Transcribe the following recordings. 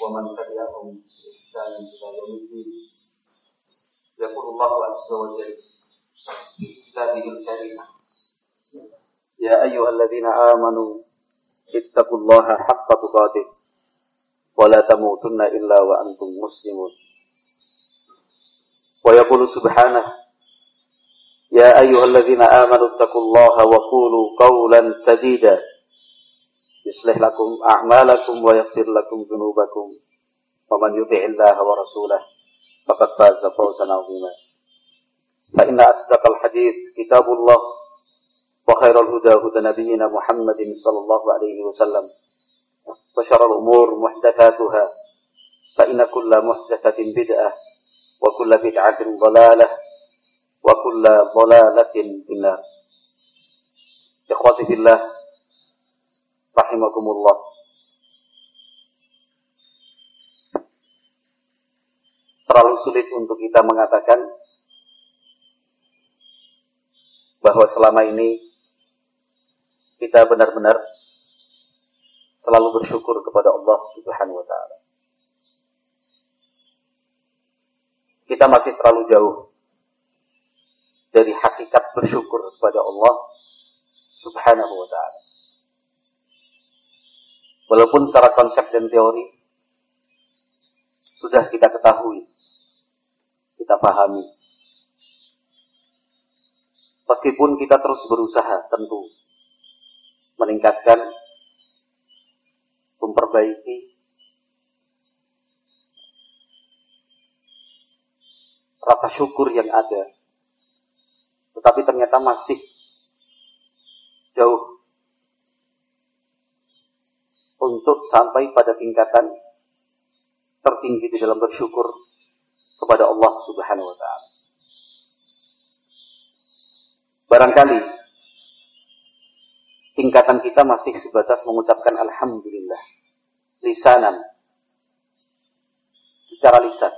ومن تبعهم بإحسان إلى يوم الدين. يقول الله عز وجل في كتابه الكريم يا أيها الذين آمنوا اتقوا الله حق تقاته ولا تموتن إلا وأنتم مسلمون. ويقول سبحانه يا أيها الذين آمنوا اتقوا الله وقولوا قولا سديدا. يصلح لكم أعمالكم ويغفر لكم ذنوبكم. ومن يطع الله ورسوله فقد فاز فوزا عظيما. فإن أصدق الحديث كتاب الله وخير الهدى هدى نبينا محمد صلى الله عليه وسلم وشر الأمور محدثاتها فإن كل محدثة بدعة وكل بدعة ضلالة وكل ضلالة في النار. إخوتي في الله rahimakumullah. Terlalu sulit untuk kita mengatakan bahwa selama ini kita benar-benar selalu bersyukur kepada Allah Subhanahu wa taala. Kita masih terlalu jauh dari hakikat bersyukur kepada Allah Subhanahu wa taala. Walaupun secara konsep dan teori sudah kita ketahui, kita pahami. Meskipun kita terus berusaha tentu meningkatkan, memperbaiki rasa syukur yang ada. Tetapi ternyata masih jauh untuk sampai pada tingkatan tertinggi di dalam bersyukur kepada Allah Subhanahu wa taala. Barangkali tingkatan kita masih sebatas mengucapkan alhamdulillah lisanan secara lisan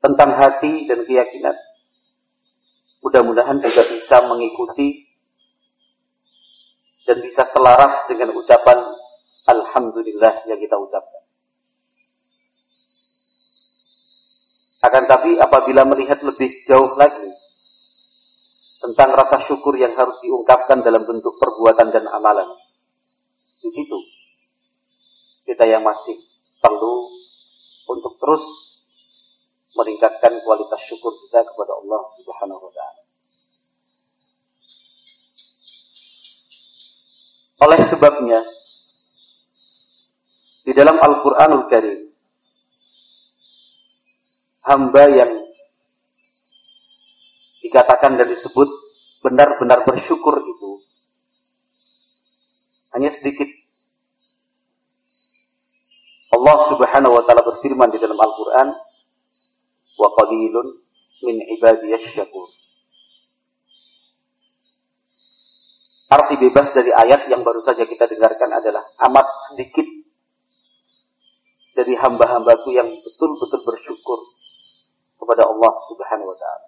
tentang hati dan keyakinan mudah-mudahan juga bisa mengikuti dan bisa selaras dengan ucapan Alhamdulillah yang kita ucapkan. Akan tapi apabila melihat lebih jauh lagi tentang rasa syukur yang harus diungkapkan dalam bentuk perbuatan dan amalan, di situ kita yang masih perlu untuk terus meningkatkan kualitas syukur kita kepada Allah Subhanahu wa taala. Oleh sebabnya, di dalam Al-Quranul Karim, hamba yang dikatakan dan disebut benar-benar bersyukur itu hanya sedikit. Allah Subhanahu wa taala berfirman di dalam Al-Qur'an, "Wa qalilun min ibadiyash syakur." Arti bebas dari ayat yang baru saja kita dengarkan adalah amat sedikit dari hamba-hambaku yang betul-betul bersyukur kepada Allah Subhanahu wa taala.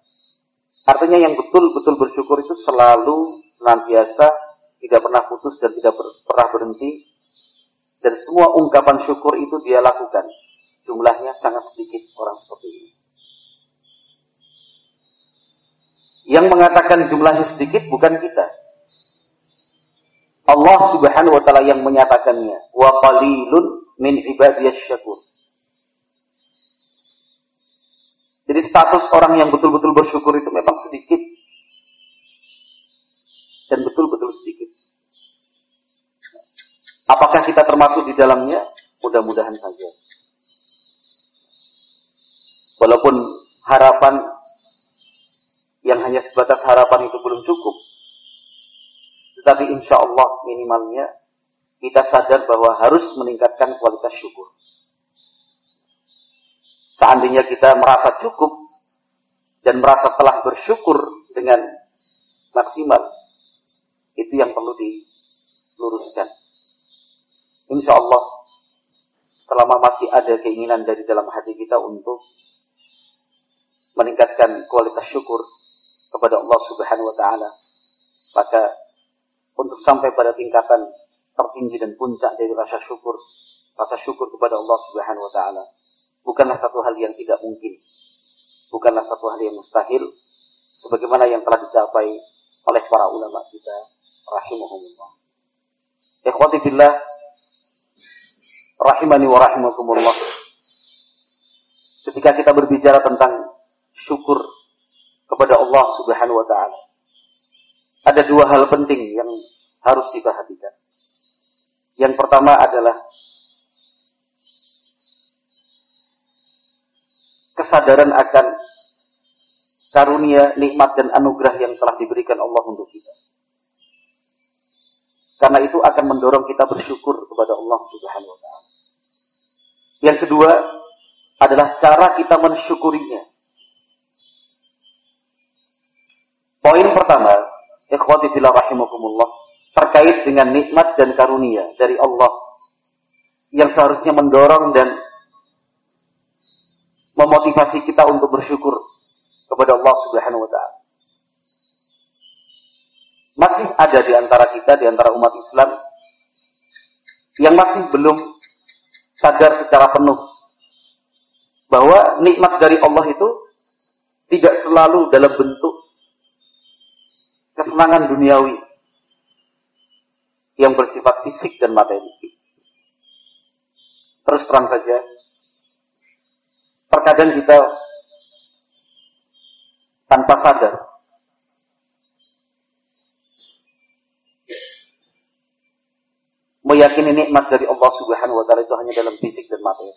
Artinya yang betul-betul bersyukur itu selalu senantiasa tidak pernah putus dan tidak pernah berhenti dan semua ungkapan syukur itu dia lakukan. Jumlahnya sangat sedikit orang seperti ini. Yang mengatakan jumlahnya sedikit bukan kita, Allah Subhanahu wa taala yang menyatakannya, wa qalilun min ibadiyas syakur. Jadi status orang yang betul-betul bersyukur itu memang sedikit. Dan betul-betul sedikit. Apakah kita termasuk di dalamnya? Mudah-mudahan saja. Walaupun harapan yang hanya sebatas harapan itu belum cukup. Tetapi insya Allah minimalnya kita sadar bahwa harus meningkatkan kualitas syukur. Seandainya kita merasa cukup dan merasa telah bersyukur dengan maksimal, itu yang perlu diluruskan. Insya Allah, selama masih ada keinginan dari dalam hati kita untuk meningkatkan kualitas syukur kepada Allah Subhanahu wa taala, maka untuk sampai pada tingkatan tertinggi dan puncak dari rasa syukur, rasa syukur kepada Allah Subhanahu wa taala bukanlah satu hal yang tidak mungkin. Bukanlah satu hal yang mustahil sebagaimana yang telah dicapai oleh para ulama kita rahimahumullah. Ikhwati billah rahimani wa rahimakumullah. Ketika kita berbicara tentang syukur kepada Allah Subhanahu wa taala, ada dua hal penting yang harus diperhatikan. Yang pertama adalah kesadaran akan karunia, nikmat dan anugerah yang telah diberikan Allah untuk kita. Karena itu akan mendorong kita bersyukur kepada Allah Subhanahu wa taala. Yang kedua adalah cara kita mensyukurinya. Poin pertama, ikhwati fillah rahimakumullah, terkait dengan nikmat dan karunia dari Allah yang seharusnya mendorong dan memotivasi kita untuk bersyukur kepada Allah Subhanahu wa taala. Masih ada di antara kita, di antara umat Islam yang masih belum sadar secara penuh bahwa nikmat dari Allah itu tidak selalu dalam bentuk kesenangan duniawi yang bersifat fisik dan materi. Terus terang saja, terkadang kita tanpa sadar meyakini nikmat dari Allah Subhanahu wa taala itu hanya dalam fisik dan materi.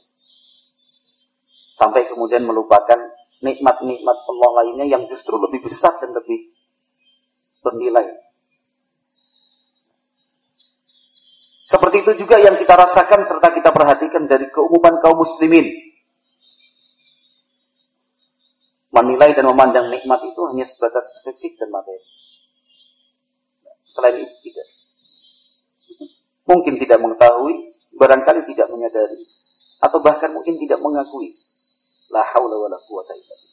Sampai kemudian melupakan nikmat-nikmat Allah lainnya yang justru lebih besar dan lebih bernilai. Seperti itu juga yang kita rasakan serta kita perhatikan dari keumuman kaum muslimin menilai dan memandang nikmat itu hanya sebatas fisik dan materi. Selain itu tidak. Mungkin tidak mengetahui, barangkali tidak menyadari, atau bahkan mungkin tidak mengakui. La haula wa la quwata illa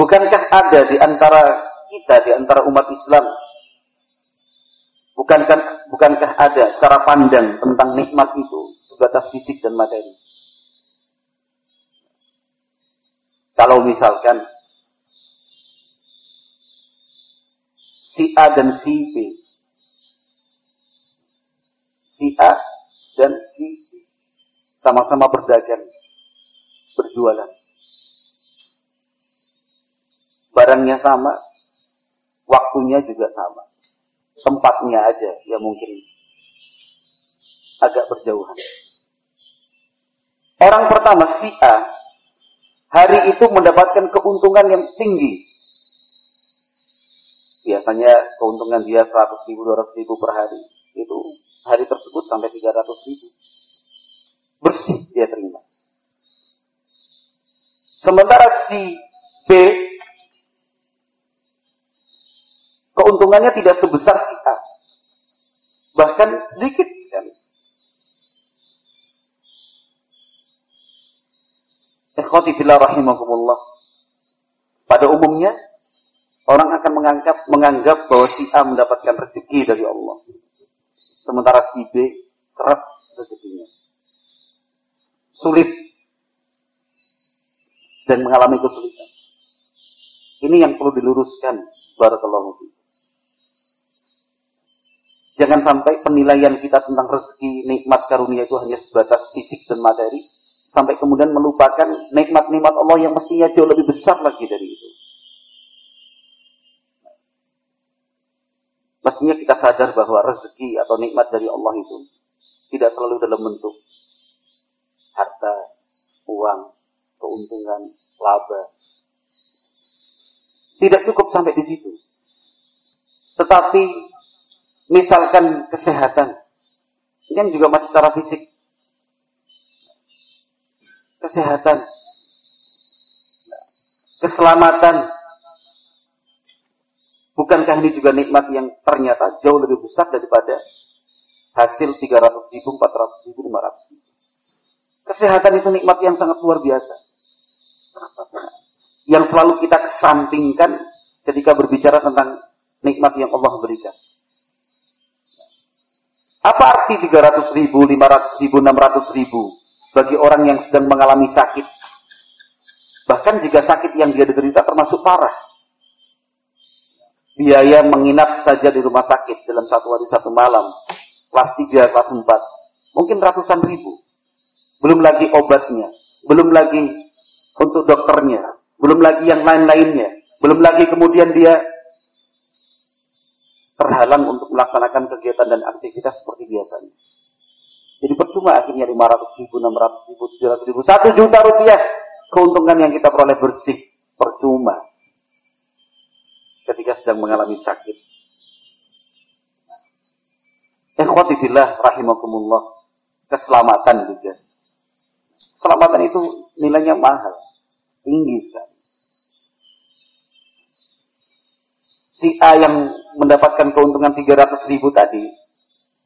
Bukankah ada di antara kita, di antara umat Islam, bukankah, bukankah ada cara pandang tentang nikmat itu sebatas fisik dan materi? Kalau misalkan si A dan si B, si A dan si B sama-sama berdagang, berjualan. Barangnya sama, waktunya juga sama. Tempatnya aja ya mungkin agak berjauhan. Orang pertama si A hari itu mendapatkan keuntungan yang tinggi. Biasanya keuntungan dia 100 ribu, 200 ribu per hari. Itu hari tersebut sampai 300 ribu. Bersih dia terima. Sementara si B, keuntungannya tidak sebesar si A. Bahkan sedikit sekali. Ikhwati fillah rahimakumullah. Pada umumnya orang akan menganggap menganggap bahwa si A mendapatkan rezeki dari Allah. Sementara si B keras rezekinya. Sulit dan mengalami kesulitan. Ini yang perlu diluruskan barakallahu fiikum. Jangan sampai penilaian kita tentang rezeki, nikmat karunia itu hanya sebatas fisik dan materi, sampai kemudian melupakan nikmat-nikmat Allah yang mestinya jauh lebih besar lagi dari itu. Mestinya kita sadar bahwa rezeki atau nikmat dari Allah itu tidak selalu dalam bentuk harta, uang, keuntungan, laba. Tidak cukup sampai di situ. Tetapi Misalkan kesehatan. Ini kan juga masih secara fisik. Kesehatan. Keselamatan. Bukankah ini juga nikmat yang ternyata jauh lebih besar daripada hasil 300 ribu, 400 ribu, 500 ribu. Kesehatan itu nikmat yang sangat luar biasa. Yang selalu kita kesampingkan ketika berbicara tentang nikmat yang Allah berikan. Apa arti 300 ribu, 500 ribu, 600 ribu bagi orang yang sedang mengalami sakit? Bahkan jika sakit yang dia derita termasuk parah. Biaya menginap saja di rumah sakit dalam satu hari satu malam. Kelas 3, kelas 4. Mungkin ratusan ribu. Belum lagi obatnya. Belum lagi untuk dokternya. Belum lagi yang lain-lainnya. Belum lagi kemudian dia terhalang untuk melaksanakan kegiatan dan aktivitas seperti biasanya. Jadi percuma akhirnya 500 ribu, 600 ribu, 700 ribu, 1 juta rupiah keuntungan yang kita peroleh bersih. Percuma. Ketika sedang mengalami sakit. Ikhwati fillah rahimakumullah. Keselamatan juga. Keselamatan itu nilainya mahal. Tinggi sekali. si A yang mendapatkan keuntungan 300 ribu tadi,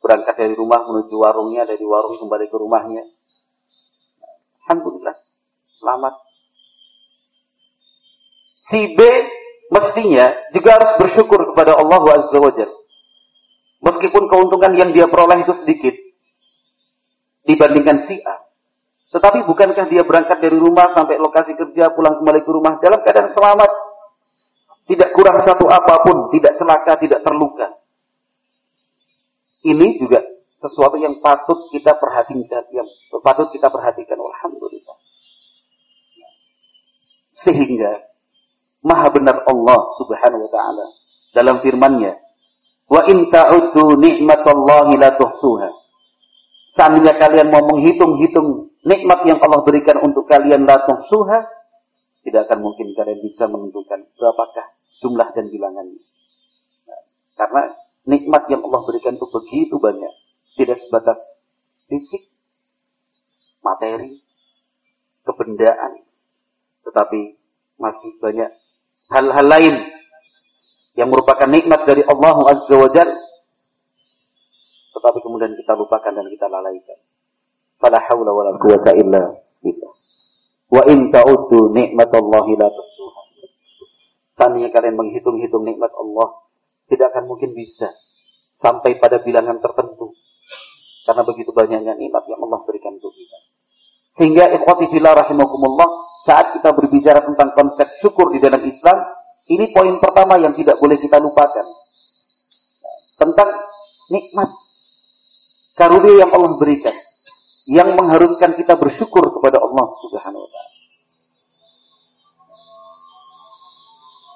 berangkat dari rumah menuju warungnya, dari warung kembali ke rumahnya. Alhamdulillah, selamat. Si B mestinya juga harus bersyukur kepada Allah Azza wa Meskipun keuntungan yang dia peroleh itu sedikit dibandingkan si A. Tetapi bukankah dia berangkat dari rumah sampai lokasi kerja, pulang kembali ke rumah dalam keadaan selamat? Tidak kurang satu apa pun, tidak celaka, tidak terluka. Ini juga sesuatu yang patut kita perhatikan, yang patut kita perhatikan. Alhamdulillah. Sehingga maha benar Allah subhanahu wa ta'ala dalam firmannya, Wa in ta'uddu ni'matallahi la tuhsuha. Seandainya kalian mau menghitung-hitung nikmat yang Allah berikan untuk kalian la tuhsuha, tidak akan mungkin kalian bisa menentukan berapakah jumlah dan bilangannya. Nah, karena nikmat yang Allah berikan itu begitu banyak. Tidak sebatas fisik, materi, kebendaan. Tetapi masih banyak hal-hal lain yang merupakan nikmat dari Allah Azza wa Jal. Tetapi kemudian kita lupakan dan kita lalaikan. Fala hawla wa la quwata illa billah. Wa in ta'uddu ni'matallahi la tuhsuha. Tanya kalian menghitung-hitung nikmat Allah, tidak akan mungkin bisa sampai pada bilangan tertentu. Karena begitu banyaknya nikmat yang Allah berikan untuk kita. Sehingga ikhwati fillah rahimakumullah, saat kita berbicara tentang konsep syukur di dalam Islam, ini poin pertama yang tidak boleh kita lupakan. Tentang nikmat karunia yang Allah berikan yang mengharuskan kita bersyukur kepada Allah Subhanahu wa taala.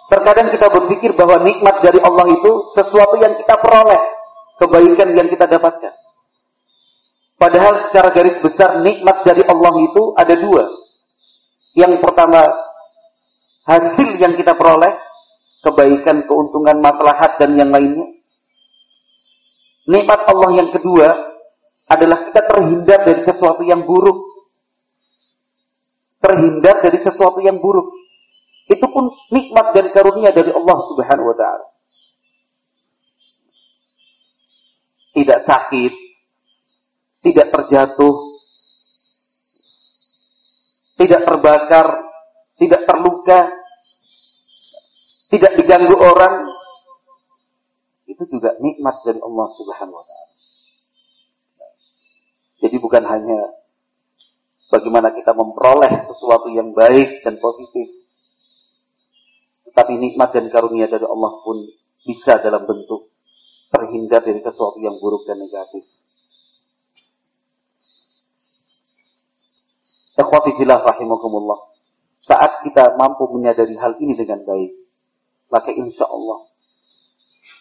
Terkadang kita berpikir bahwa nikmat dari Allah itu sesuatu yang kita peroleh, kebaikan yang kita dapatkan. Padahal secara garis besar nikmat dari Allah itu ada dua. Yang pertama, hasil yang kita peroleh, kebaikan, keuntungan, maslahat, dan yang lainnya. Nikmat Allah yang kedua, adalah kita terhindar dari sesuatu yang buruk. Terhindar dari sesuatu yang buruk. Itu pun nikmat dan karunia dari Allah Subhanahu wa taala. Tidak sakit, tidak terjatuh, tidak terbakar, tidak terluka, tidak diganggu orang. Itu juga nikmat dari Allah Subhanahu wa taala. Jadi bukan hanya bagaimana kita memperoleh sesuatu yang baik dan positif. Tetapi nikmat dan karunia dari Allah pun bisa dalam bentuk terhindar dari sesuatu yang buruk dan negatif. Ikhwati filah rahimakumullah. Saat kita mampu menyadari hal ini dengan baik, maka insya Allah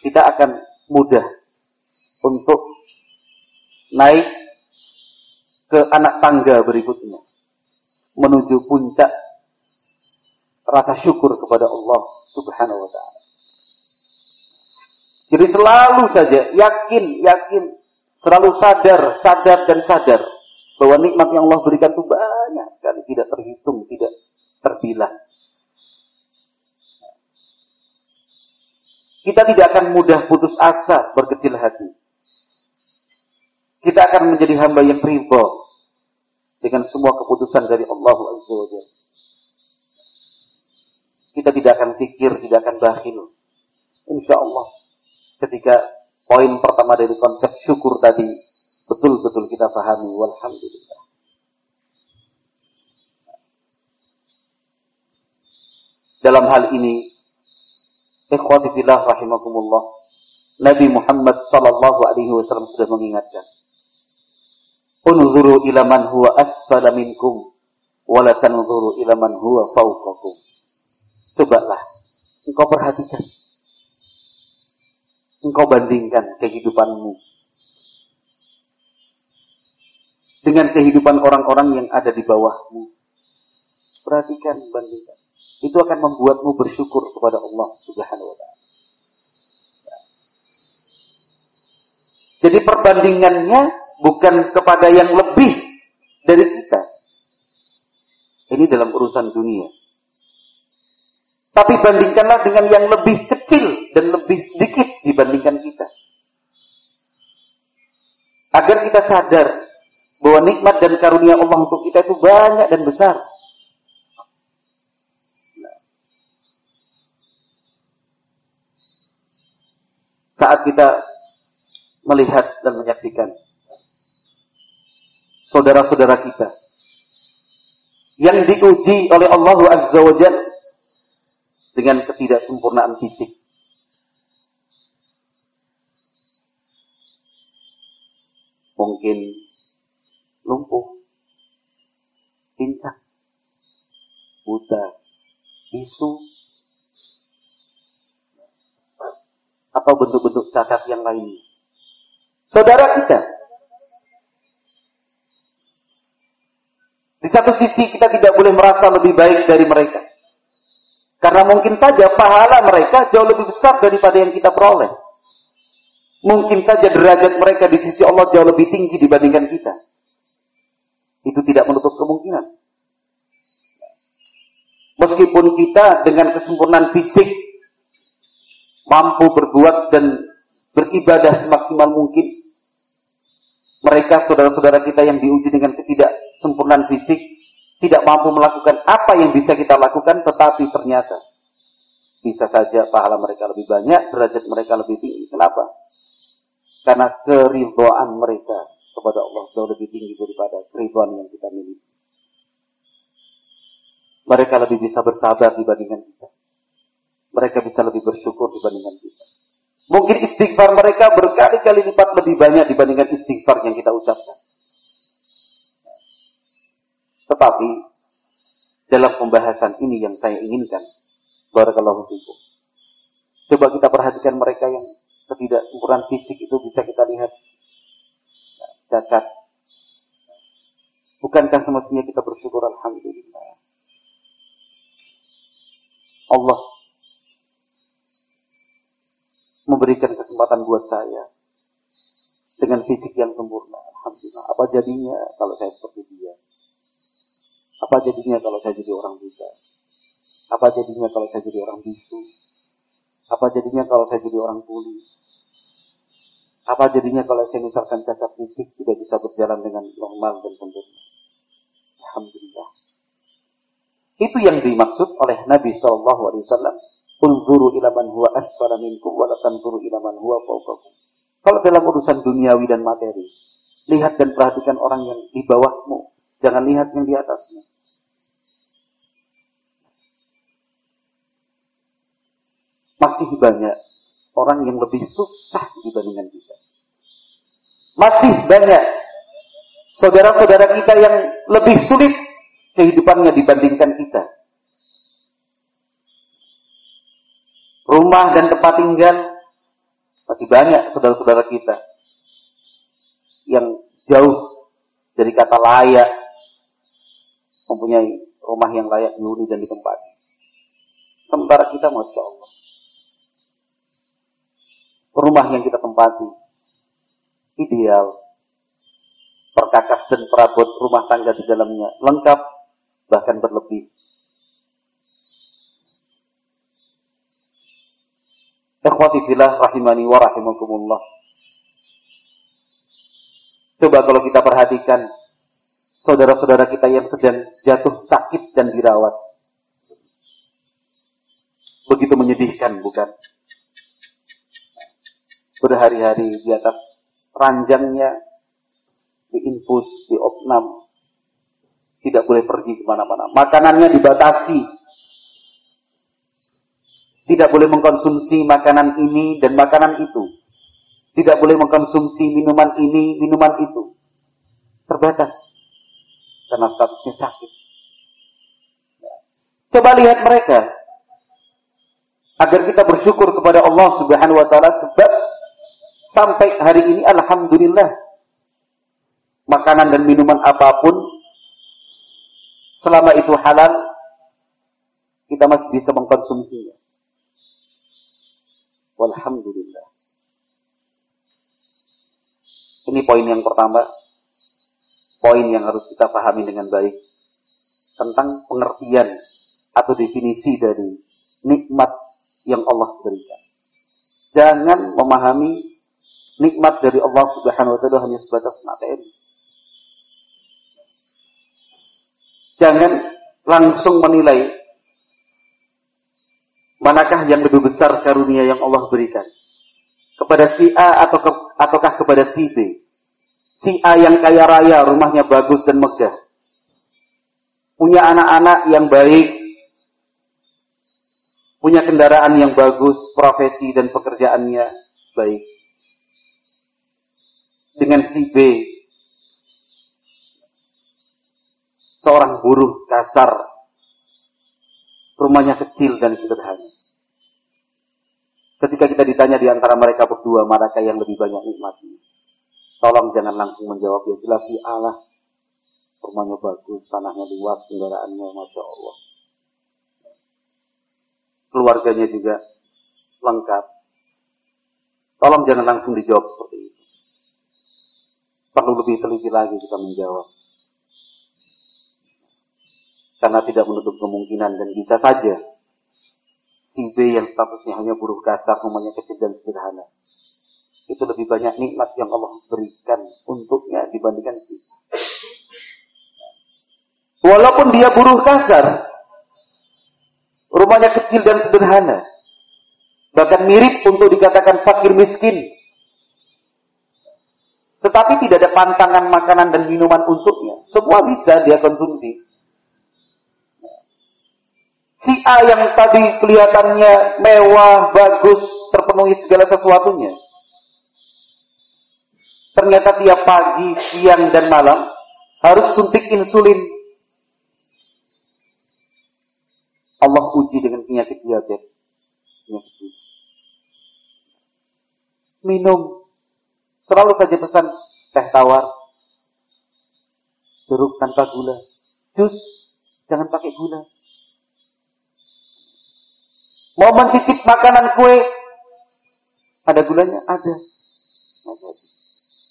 kita akan mudah untuk naik ke anak tangga berikutnya. Menuju puncak rasa syukur kepada Allah subhanahu wa ta'ala. Jadi selalu saja yakin, yakin, selalu sadar, sadar dan sadar bahwa nikmat yang Allah berikan itu banyak sekali, tidak terhitung, tidak terbilang. Kita tidak akan mudah putus asa, berkecil hati. Kita akan menjadi hamba yang ridho dengan semua keputusan dari Allah Azza wa Kita tidak akan pikir, tidak akan bakhil. Insya Allah ketika poin pertama dari konsep syukur tadi betul-betul kita pahami walhamdulillah dalam hal ini ikhwati rahimakumullah Nabi Muhammad sallallahu alaihi wasallam sudah mengingatkan unzuru ila man huwa asfala minkum wa la tanzuru ila man huwa fawqakum cobalah engkau perhatikan engkau bandingkan kehidupanmu dengan kehidupan orang-orang yang ada di bawahmu. Perhatikan, bandingkan. Itu akan membuatmu bersyukur kepada Allah Subhanahu wa taala. Jadi perbandingannya bukan kepada yang lebih dari kita. Ini dalam urusan dunia. Tapi bandingkanlah dengan yang lebih kecil dan lebih sedikit dibandingkan kita. Agar kita sadar bahwa nikmat dan karunia Allah untuk kita itu banyak dan besar. Saat kita melihat dan menyaksikan saudara-saudara kita yang diuji oleh Allah Azza wa Jalla dengan ketidaksempurnaan fisik, mungkin lumpuh, pincang, buta, bisu, atau bentuk-bentuk cacat yang lainnya. Saudara kita, di satu sisi kita tidak boleh merasa lebih baik dari mereka. Karena mungkin saja pahala mereka jauh lebih besar daripada yang kita peroleh. Mungkin saja derajat mereka di sisi Allah jauh lebih tinggi dibandingkan kita. Itu tidak menutup kemungkinan. Meskipun kita dengan kesempurnaan fisik mampu berbuat dan beribadah semaksimal mungkin, mereka saudara-saudara kita yang diuji dengan ketidaksempurnaan fisik tidak mampu melakukan apa yang bisa kita lakukan, tetapi ternyata bisa saja pahala mereka lebih banyak, derajat mereka lebih tinggi. Kenapa? Karena keridhaan mereka kepada Allah jauh lebih tinggi daripada keridhaan yang kita miliki. Mereka lebih bisa bersabar dibandingkan kita. Mereka bisa lebih bersyukur dibandingkan kita. Mungkin istighfar mereka berkali-kali lipat lebih banyak dibandingkan istighfar yang kita ucapkan. Tetapi dalam pembahasan ini yang saya inginkan, barakallahu fikum. Coba kita perhatikan mereka yang ketidaksempurnaan fisik itu bisa kita lihat cacat. Bukankah semestinya kita bersyukur Alhamdulillah. Allah memberikan kesempatan buat saya dengan fisik yang sempurna. Alhamdulillah. Apa jadinya kalau saya seperti dia? Apa jadinya kalau saya jadi orang buta? Apa jadinya kalau saya jadi orang bisu? Apa jadinya kalau saya jadi orang tuli? Apa jadinya kalau saya misalkan cacat fisik tidak bisa berjalan dengan normal dan sempurna? Alhamdulillah. Itu yang dimaksud oleh Nabi Shallallahu Alaihi Wasallam. Unzuru ila man huwa asfala minkum wa tanzuru ila man huwa fawqakum. Kalau dalam urusan duniawi dan materi, lihat dan perhatikan orang yang di bawahmu, jangan lihat yang di atasmu. Masih banyak orang yang lebih susah dibandingkan kita. Masih banyak saudara-saudara kita yang lebih sulit kehidupannya dibandingkan kita. Rumah dan tempat tinggal masih banyak saudara-saudara kita yang jauh dari kata layak mempunyai rumah yang layak dihuni dan ditempati. Sementara kita, masya Allah, rumah yang kita tempati ideal, perkakas dan perabot rumah tangga di dalamnya lengkap, bahkan berlebih. Ikhwati rahimani wa rahimakumullah. Coba kalau kita perhatikan saudara-saudara kita yang sedang jatuh sakit dan dirawat. Begitu menyedihkan, bukan? Berhari-hari di atas ranjangnya, diinfus, diopnam, tidak boleh pergi ke mana-mana. Makanannya dibatasi, tidak boleh mengkonsumsi makanan ini dan makanan itu. Tidak boleh mengkonsumsi minuman ini, minuman itu. Terbatas. Karena statusnya sakit. Coba lihat mereka. Agar kita bersyukur kepada Allah subhanahu wa ta'ala. Sebab sampai hari ini Alhamdulillah. Makanan dan minuman apa pun. Selama itu halal. Kita masih bisa mengkonsumsinya. Walhamdulillah. Ini poin yang pertama. Poin yang harus kita pahami dengan baik. Tentang pengertian atau definisi dari nikmat yang Allah berikan. Jangan memahami nikmat dari Allah Subhanahu wa taala hanya sebatas materi. Jangan langsung menilai Manakah yang lebih besar karunia yang Allah berikan? Kepada si A atau ke, ataukah kepada si B? Si A yang kaya raya, rumahnya bagus dan megah. Punya anak-anak yang baik. Punya kendaraan yang bagus, profesi dan pekerjaannya baik. Dengan si B, seorang buruh kasar rumahnya kecil dan sederhana. Ketika kita ditanya di antara mereka berdua, manakah yang lebih banyak nikmatnya? Tolong jangan langsung menjawab, ya jelas si Allah. Rumahnya bagus, tanahnya luas, kendaraannya Masya Allah. Keluarganya juga lengkap. Tolong jangan langsung dijawab seperti itu. Perlu lebih teliti lagi kita menjawab karena tidak menutup kemungkinan dan bisa saja si B yang statusnya hanya buruh kasar, rumahnya kecil dan sederhana. Itu lebih banyak nikmat yang Allah berikan untuknya dibandingkan si Walaupun dia buruh kasar, rumahnya kecil dan sederhana, bahkan mirip untuk dikatakan fakir miskin, tetapi tidak ada pantangan makanan dan minuman untuknya. Semua bisa dia konsumsi. Si A yang tadi kelihatannya mewah, bagus, terpenuhi segala sesuatunya. Ternyata tiap pagi, siang, dan malam harus suntik insulin. Allah uji dengan penyakit diabetes. Penyakit Minum. Selalu saja pesan teh tawar. Jeruk tanpa gula. Jus, jangan pakai gula Mau mencicip makanan kue, ada gulanya? Ada.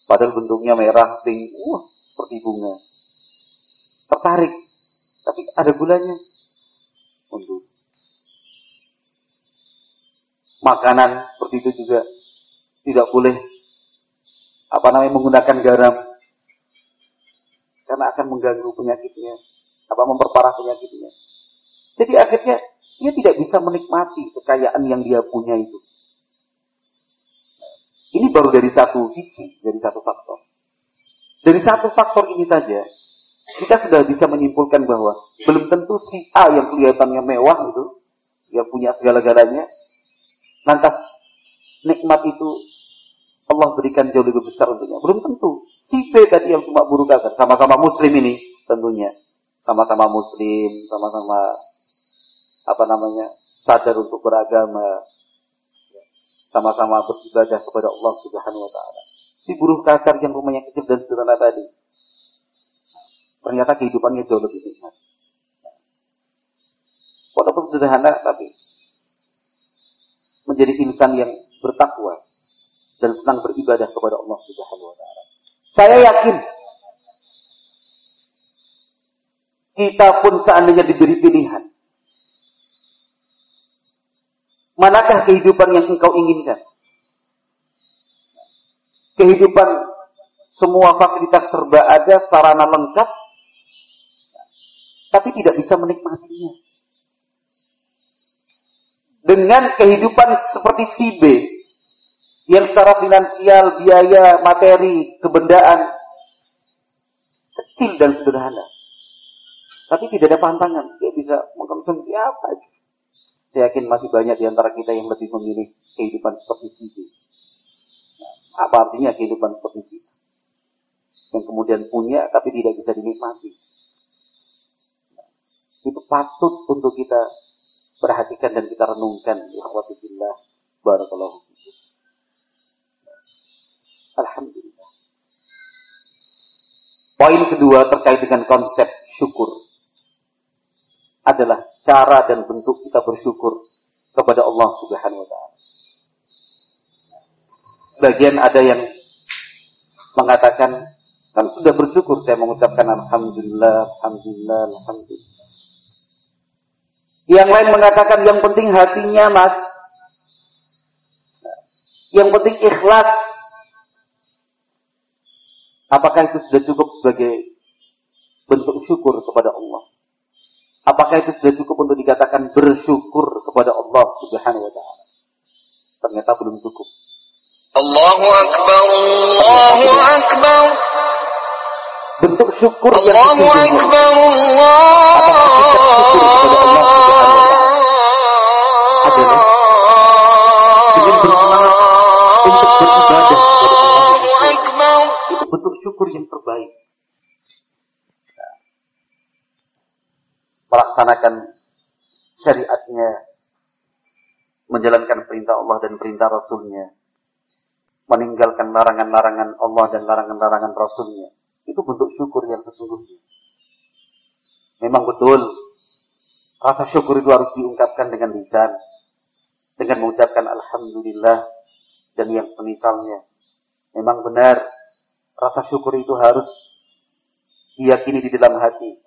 Padahal bentuknya merah, pink, wah, seperti bunga. Tertarik. Tapi ada gulanya. Untuk makanan seperti itu juga tidak boleh apa namanya menggunakan garam karena akan mengganggu penyakitnya apa memperparah penyakitnya jadi akhirnya dia tidak bisa menikmati kekayaan yang dia punya itu. Ini baru dari satu sisi, dari satu faktor. Dari satu faktor ini saja, kita sudah bisa menyimpulkan bahwa belum tentu si A yang kelihatannya mewah itu, yang punya segala-galanya, lantas nikmat itu Allah berikan jauh lebih besar untuknya. Belum tentu. Si B tadi yang cuma buruk kasar, sama-sama muslim ini tentunya. Sama-sama muslim, sama-sama apa namanya sadar untuk beragama sama-sama beribadah kepada Allah Subhanahu wa taala. Si buruh kasar yang rumahnya kecil dan sederhana tadi ternyata kehidupannya jauh lebih nikmat. Walaupun sederhana tapi menjadi insan yang bertakwa. dan senang beribadah kepada Allah Subhanahu wa taala. Saya yakin kita pun seandainya diberi pilihan. Manakah kehidupan yang engkau inginkan? Kehidupan semua fasilitas serba ada, sarana lengkap, tapi tidak bisa menikmatinya. Dengan kehidupan seperti si B, yang secara finansial, biaya, materi, kebendaan, kecil dan sederhana. Tapi tidak ada pantangan, dia bisa mengkonsumsi apa aja. Saya yakin masih banyak di antara kita yang lebih memilih kehidupan seperti ini. Nah, apa artinya kehidupan seperti itu? Yang kemudian punya tapi tidak bisa dinikmati. Nah, itu patut untuk kita perhatikan dan kita renungkan. Ikhwatillah. Barakallahu Alhamdulillah. Poin kedua terkait dengan konsep syukur adalah cara dan bentuk kita bersyukur kepada Allah Subhanahu wa taala. Bagian ada yang mengatakan kan sudah bersyukur saya mengucapkan alhamdulillah, alhamdulillah, alhamdulillah. Yang lain mengatakan yang penting hatinya, Mas. Yang penting ikhlas. Apakah itu sudah cukup sebagai bentuk syukur kepada Allah? Apakah itu sudah cukup untuk dikatakan bersyukur kepada Allah Subhanahu wa taala? Ternyata belum cukup. Allahu akbar, Allahu akbar. Bentuk syukur yang Allahu akbar, Allah. Adalah dengan bersemangat untuk beribadah kepada Allah. Itu bentuk syukur yang terbaik. Melaksanakan syariatnya, menjalankan perintah Allah dan perintah Rasulnya, meninggalkan larangan-larangan Allah dan larangan-larangan Rasulnya. Itu bentuk syukur yang sesungguhnya. Memang betul, rasa syukur itu harus diungkapkan dengan lisan, dengan mengucapkan Alhamdulillah dan yang semisalnya. Memang benar, rasa syukur itu harus diyakini di dalam hati,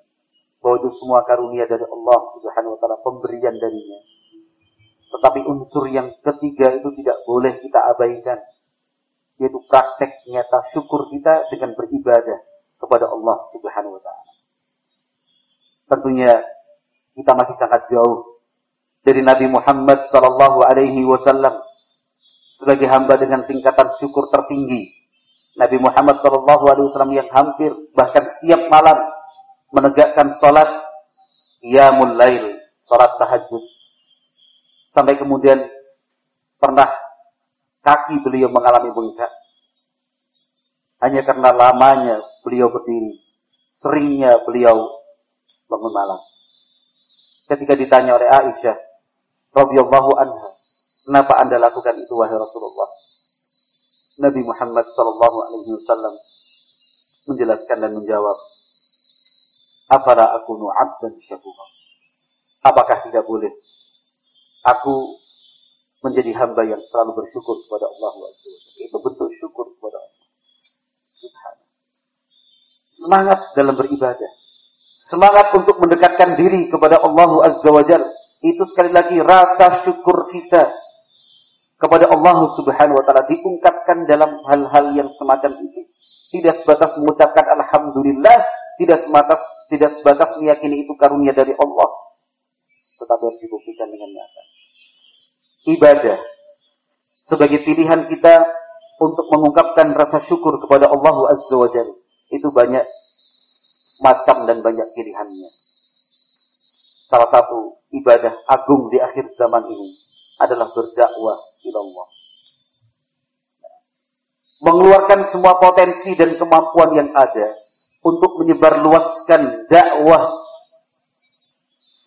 bahwa itu semua karunia dari Allah Subhanahu wa taala, pemberian darinya. Tetapi unsur yang ketiga itu tidak boleh kita abaikan, yaitu praktek nyata syukur kita dengan beribadah kepada Allah Subhanahu wa taala. Tentunya kita masih sangat jauh dari Nabi Muhammad sallallahu alaihi wasallam sebagai hamba dengan tingkatan syukur tertinggi. Nabi Muhammad sallallahu alaihi wasallam yang hampir bahkan setiap malam menegakkan sholat qiyamul lail, sholat tahajud. Sampai kemudian pernah kaki beliau mengalami bengkak. Hanya karena lamanya beliau berdiri. Seringnya beliau bangun malam. Ketika ditanya oleh Aisyah radhiyallahu anha, "Kenapa Anda lakukan itu wahai Rasulullah?" Nabi Muhammad sallallahu alaihi wasallam menjelaskan dan menjawab, Afala abdan syakura. Apakah tidak boleh aku menjadi hamba yang selalu bersyukur kepada Allah Itu bentuk syukur kepada Allah. Semangat dalam beribadah. Semangat untuk mendekatkan diri kepada Allah Azza wa. Itu sekali lagi rasa syukur kita kepada Allah Subhanahu wa taala diungkapkan dalam hal-hal yang semacam itu. Tidak sebatas mengucapkan alhamdulillah, tidak sebatas tidak sebatas meyakini itu karunia dari Allah, tetapi harus dibuktikan dengan nyata. Ibadah sebagai pilihan kita untuk mengungkapkan rasa syukur kepada Allah Azza wa Jalla. Itu banyak macam dan banyak pilihannya. Salah satu ibadah agung di akhir zaman ini adalah berdakwah kepada Allah. Mengeluarkan semua potensi dan kemampuan yang ada untuk menyebarluaskan dakwah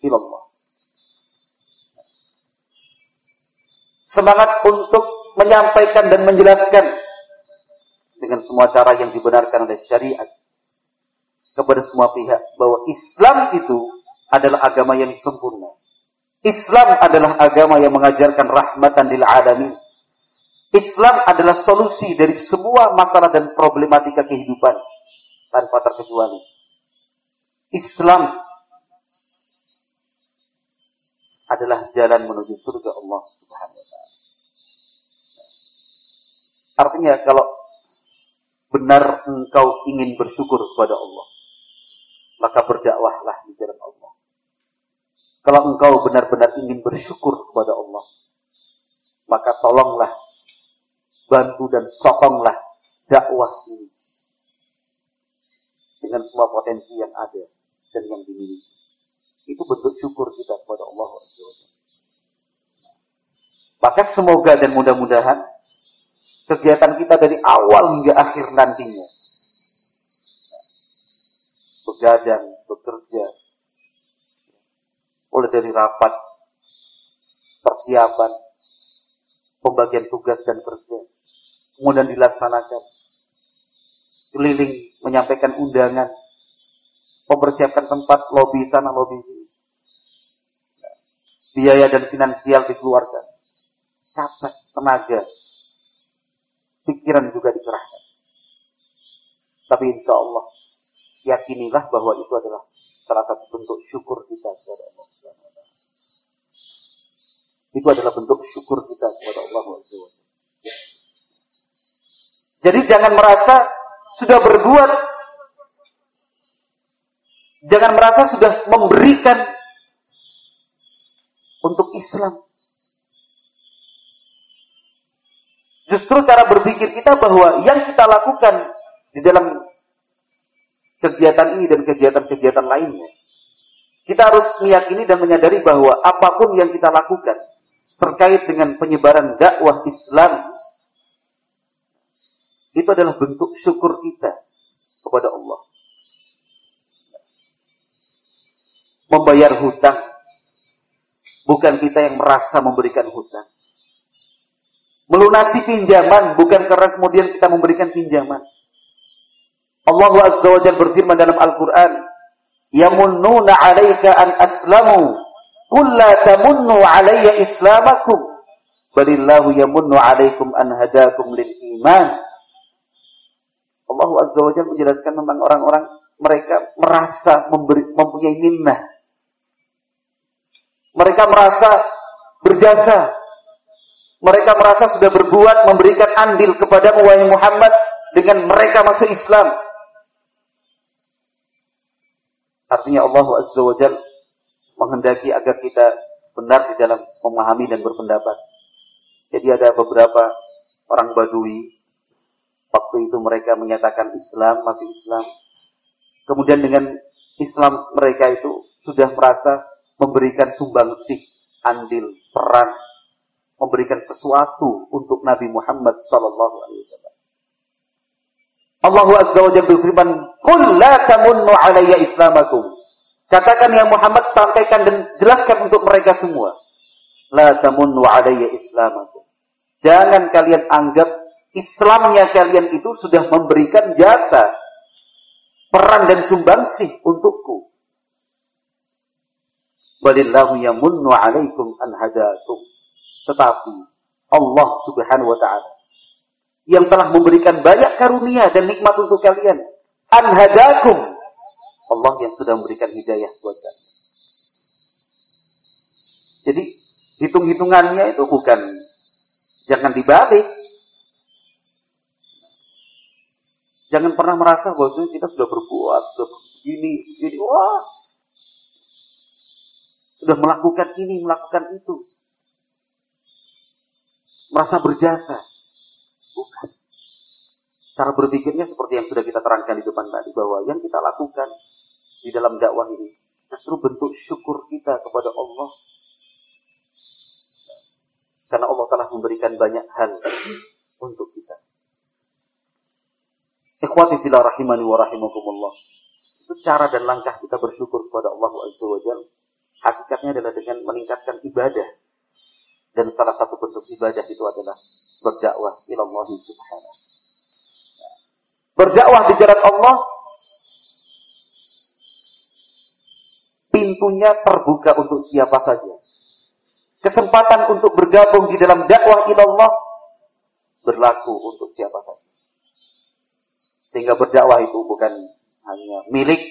ilallah. Semangat untuk menyampaikan dan menjelaskan dengan semua cara yang dibenarkan oleh syariat kepada semua pihak bahwa Islam itu adalah agama yang sempurna. Islam adalah agama yang mengajarkan rahmatan lil alamin. Islam adalah solusi dari semua masalah dan problematika kehidupan tanpa terkecuali. Islam adalah jalan menuju surga Allah Subhanahu wa taala. Artinya kalau benar engkau ingin bersyukur kepada Allah, maka berdakwahlah di jalan Allah. Kalau engkau benar-benar ingin bersyukur kepada Allah, maka tolonglah, bantu dan sokonglah dakwah ini dengan semua potensi yang ada dan yang dimiliki. Itu bentuk syukur kita kepada Allah Maka semoga dan mudah-mudahan kegiatan kita dari awal hingga akhir nantinya begadang, bekerja, mulai dari rapat, persiapan, pembagian tugas dan kerja, kemudian dilaksanakan, keliling menyampaikan undangan, mempersiapkan tempat lobi sana, lobi sini, biaya dan finansial dikeluarkan, capek, tenaga, pikiran juga dikerahkan. Tapi insya Allah yakinilah bahwa itu adalah salah satu bentuk syukur kita kepada Allah Itu adalah bentuk syukur kita kepada Allah Jadi jangan merasa sudah berbuat, jangan merasa sudah memberikan untuk Islam. Justru cara berpikir kita bahwa yang kita lakukan di dalam kegiatan ini dan kegiatan-kegiatan lainnya. Kita harus meyakini dan menyadari bahwa apa pun yang kita lakukan terkait dengan penyebaran dakwah Islam itu adalah bentuk syukur kita kepada Allah. Membayar hutang bukan kita yang merasa memberikan hutang. Melunasi pinjaman bukan karena kemudian kita memberikan pinjaman. Allah Azza wa Jalla berfirman dalam Al-Qur'an, "Yamunnuna 'alaika an aslamu, qul la tamunnu 'alayya islamakum, balillahu yamunnu 'alaikum an hadakum lil iman." Allah Azza wa Jalla menjelaskan tentang orang-orang mereka merasa memberi, mempunyai minnah. Mereka merasa berjasa. Mereka merasa sudah berbuat memberikan andil kepada wahai Muhammad dengan mereka masuk Islam. Artinya Allah Azza wa Jal menghendaki agar kita benar di dalam memahami dan berpendapat. Jadi ada beberapa orang Badui, waktu itu mereka menyatakan Islam, masih Islam. Kemudian dengan Islam mereka itu sudah merasa memberikan sumbangsih, andil, peran, memberikan sesuatu untuk Nabi Muhammad Wasallam. Allah Azza wa Jalla berfirman, "Qul la tamunnu alayya islamakum." Katakan yang Muhammad sampaikan dan jelaskan untuk mereka semua. La tamunnu alayya islamakum. Jangan kalian anggap Islamnya kalian itu sudah memberikan jasa peran dan sumbangsih untukku. Walillahu yamunnu alaikum an hadakum. Tetapi Allah Subhanahu wa taala yang telah memberikan banyak karunia dan nikmat untuk kalian. Anhadakum. Allah yang sudah memberikan hidayah buat kalian. Jadi hitung-hitungannya itu bukan jangan dibalik. Jangan pernah merasa bahwa kita sudah berbuat, sudah begini, begini, wah, sudah melakukan ini, melakukan itu. Merasa berjasa. Bukan. Cara berpikirnya seperti yang sudah kita terangkan di depan tadi bahwa yang kita lakukan di dalam dakwah ini justru bentuk syukur kita kepada Allah karena Allah telah memberikan banyak hal untuk kita. Ikhwati fila rahimani wa rahimakumullah. Itu cara dan langkah kita bersyukur kepada Allah Azza wa Jal. Hakikatnya adalah dengan meningkatkan ibadah. Dan salah satu bentuk ibadah itu adalah berdakwah ilallah subhanahu. Berdakwah di jalan Allah pintunya terbuka untuk siapa saja. Kesempatan untuk bergabung di dalam dakwah ilallah berlaku untuk siapa saja. Sehingga berdakwah itu bukan hanya milik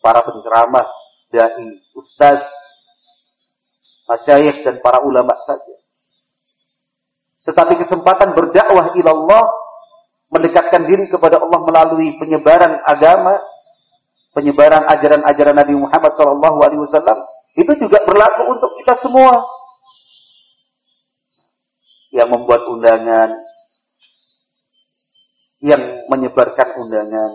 para penceramah, dai, ustaz, masyayikh dan para ulama saja. Tetapi kesempatan berdakwah ilallah mendekatkan diri kepada Allah melalui penyebaran agama, penyebaran ajaran-ajaran Nabi Muhammad SAW itu juga berlaku untuk kita semua yang membuat undangan, yang menyebarkan undangan,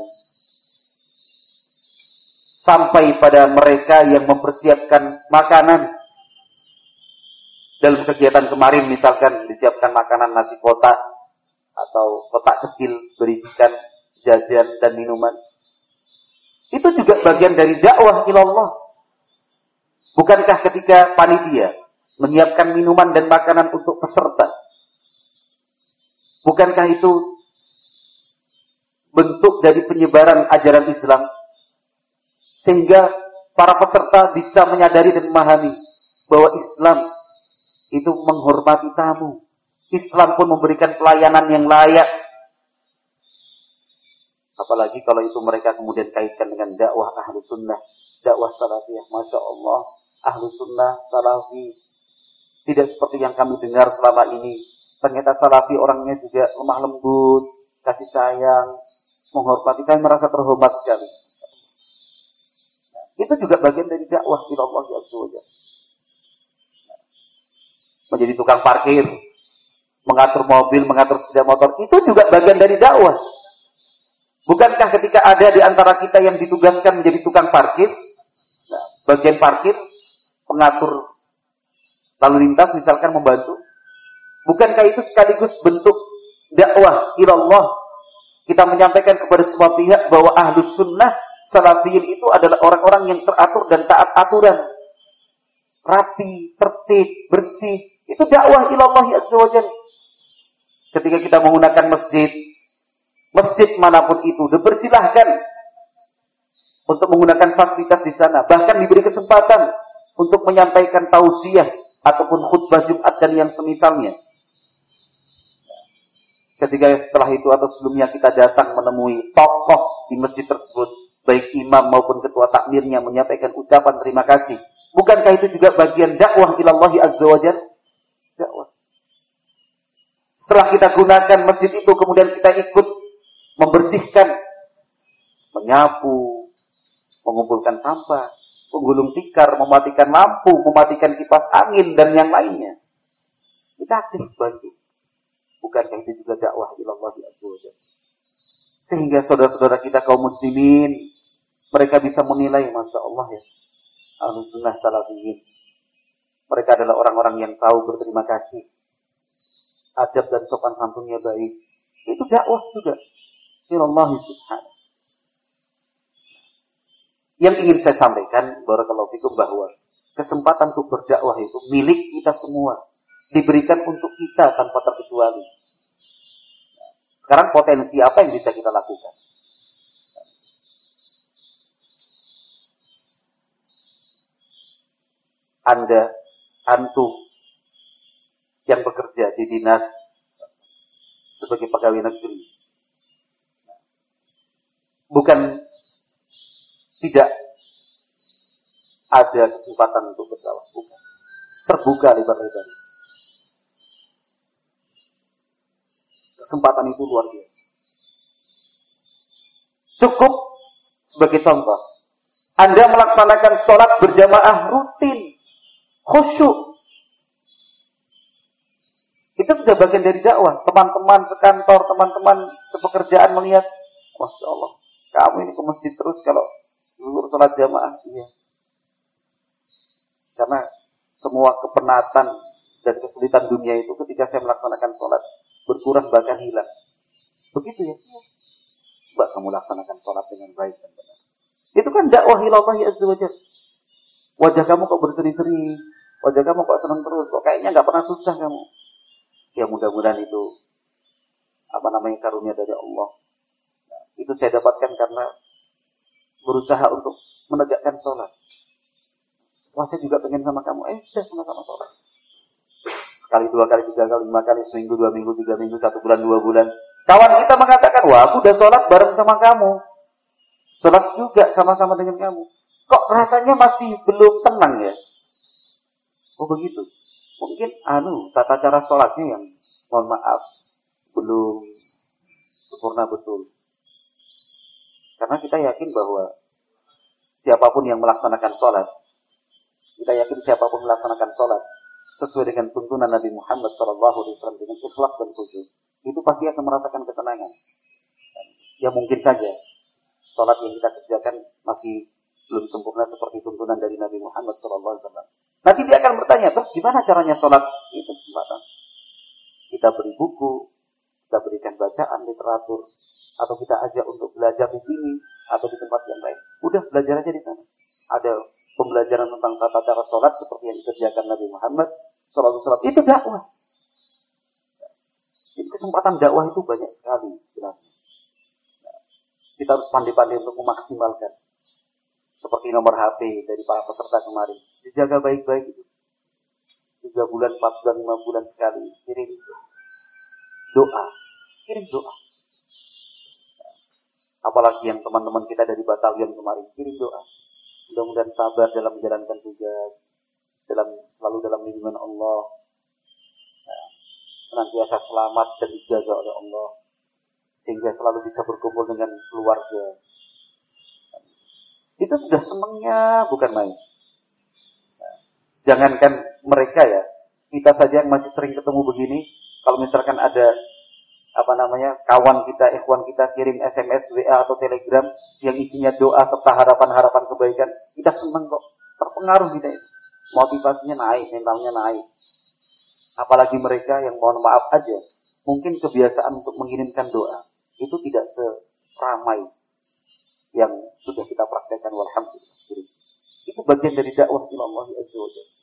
sampai pada mereka yang mempersiapkan makanan. Dalam kegiatan kemarin misalkan disiapkan makanan nasi kotak atau kotak kecil berisikan jajan dan minuman. Itu juga bagian dari dakwah ilallah. Bukankah ketika panitia menyiapkan minuman dan makanan untuk peserta? Bukankah itu bentuk dari penyebaran ajaran Islam sehingga para peserta bisa menyadari dan memahami bahwa Islam itu menghormati tamu. Islam pun memberikan pelayanan yang layak. Apalagi kalau itu mereka kemudian kaitkan dengan dakwah ahlu sunnah, dakwah salafiyah. Masya Allah, ahlu sunnah, salafi. Tidak seperti yang kami dengar selama ini. Ternyata salafi orangnya juga lemah lembut, kasih sayang, menghormati. Kami merasa terhormat sekali. Itu juga bagian dari dakwah ila Allah Azza Menjadi tukang parkir, mengatur mobil, mengatur sepeda motor, itu juga bagian dari dakwah. Bukankah ketika ada di antara kita yang ditugaskan menjadi tukang parkir, nah, bagian parkir, pengatur lalu lintas misalkan membantu, bukankah itu sekaligus bentuk dakwah ilallah? Kita menyampaikan kepada semua pihak bahwa ahlus sunnah Salafiyin itu adalah orang-orang yang teratur dan taat aturan. Rapi, tertib, bersih. Itu dakwah ilallah azza wa Ketika kita menggunakan masjid, masjid mana pun itu, dipersilahkan untuk menggunakan fasilitas di sana. Bahkan diberi kesempatan untuk menyampaikan tausiah ataupun khutbah Jumat dan yang semisalnya. Ketika setelah itu atau sebelumnya kita datang menemui tokoh di masjid tersebut, baik imam maupun ketua takmirnya menyampaikan ucapan terima kasih. Bukankah itu juga bagian dakwah ilallahi azza wa Dakwah. Setelah kita gunakan masjid itu, kemudian kita ikut membersihkan, menyapu, mengumpulkan sampah, menggulung tikar, mematikan lampu, mematikan kipas angin, dan yang lainnya. Kita aktif bantu. Bukankah itu juga dakwah ilallahi azza Sehingga saudara-saudara kita kaum muslimin mereka bisa menilai, Masya Allah ya. Al-Sunnah Salafiyin. Mereka adalah orang-orang yang tahu berterima kasih. Adab dan sopan santunnya baik. Itu dakwah juga. Allah subhanahu. Yang ingin saya sampaikan, Barakallahu Fikum, bahwa kesempatan untuk berdakwah itu milik kita semua. Diberikan untuk kita tanpa terkecuali. Sekarang potensi apa yang bisa kita lakukan? Anda, antum yang bekerja di dinas sebagai pegawai negeri. Bukan tidak ada kesempatan untuk berdakwah, bukan. Terbuka lebar-lebar. Kesempatan itu luar biasa. Cukup sebagai contoh. Anda melaksanakan sholat berjamaah rutin khusyuk. Itu sudah bagian dari dakwah. Teman-teman sekantor, teman-teman sepekerjaan melihat, Masya Allah, kamu ini ke masjid terus kalau dulu sholat jamaah. Iya. Karena semua kepenatan dan kesulitan dunia itu ketika saya melaksanakan sholat berkurang bahkan hilang. Begitu ya. Coba kamu laksanakan sholat dengan baik benar. Itu kan dakwah ilallah ya azza Wajah kamu kok berseri-seri, wajah kamu kok senang terus, kok kayaknya nggak pernah susah kamu. Ya mudah-mudahan itu apa namanya karunia dari Allah. Nah, itu saya dapatkan karena berusaha untuk menegakkan sholat. Wah saya juga pengen sama kamu, eh sudah sama-sama sholat. Sekali, dua kali, tiga kali, lima kali, seminggu, dua minggu, tiga minggu, satu bulan, dua bulan. Kawan kita mengatakan, wah aku udah sholat bareng sama kamu. Sholat juga sama-sama dengan kamu. Kok rasanya masih belum tenang ya? Oh begitu. Mungkin anu tata cara sholatnya yang mohon maaf belum sempurna betul. Karena kita yakin bahwa siapa pun yang melaksanakan sholat, kita yakin siapa pun melaksanakan sholat sesuai dengan tuntunan Nabi Muhammad SAW dengan ikhlas dan khusyuk, itu pasti akan merasakan ketenangan. Ya mungkin saja sholat yang kita kerjakan masih belum sempurna seperti tuntunan dari Nabi Muhammad SAW. Nanti dia akan bertanya, terus gimana caranya sholat itu kesempatan? Kita beri buku, kita berikan bacaan literatur, atau kita ajak untuk belajar di sini atau di tempat yang lain. Udah belajar aja di sana. Ada pembelajaran tentang tata cara sholat seperti yang dikerjakan Nabi Muhammad SAW. Itu dakwah. Jadi kesempatan dakwah itu banyak sekali. Kita harus pandai-pandai untuk memaksimalkan. Seperti nomor HP dari para peserta kemarin. Dijaga baik-baik itu. Tiga bulan, empat bulan, lima bulan sekali. Kirim doa. Kirim doa Apalagi yang teman-teman kita dari batalion kemarin kirim doa. Mudah-mudahan sabar dalam menjalankan tugas, dalam selalu dalam lindungan Allah. Nah, senantiasa selamat dan dijaga oleh Allah sehingga selalu bisa berkumpul dengan keluarga. Itu sudah senangnya bukan main. Nah, jangankan mereka ya, kita saja yang masih sering ketemu begini, kalau misalkan ada apa namanya kawan kita, ikhwan kita kirim SMS, WA atau Telegram yang isinya doa serta harapan-harapan kebaikan, kita senang kok, terpengaruh kita itu. Motivasinya naik, mentalnya naik. Apalagi mereka yang mohon maaf aja, mungkin kebiasaan untuk mengirimkan doa itu tidak seramai yang sudah kita praktekkan walhamdulillah. Itu bagian dari dakwah Allah azza wajalla.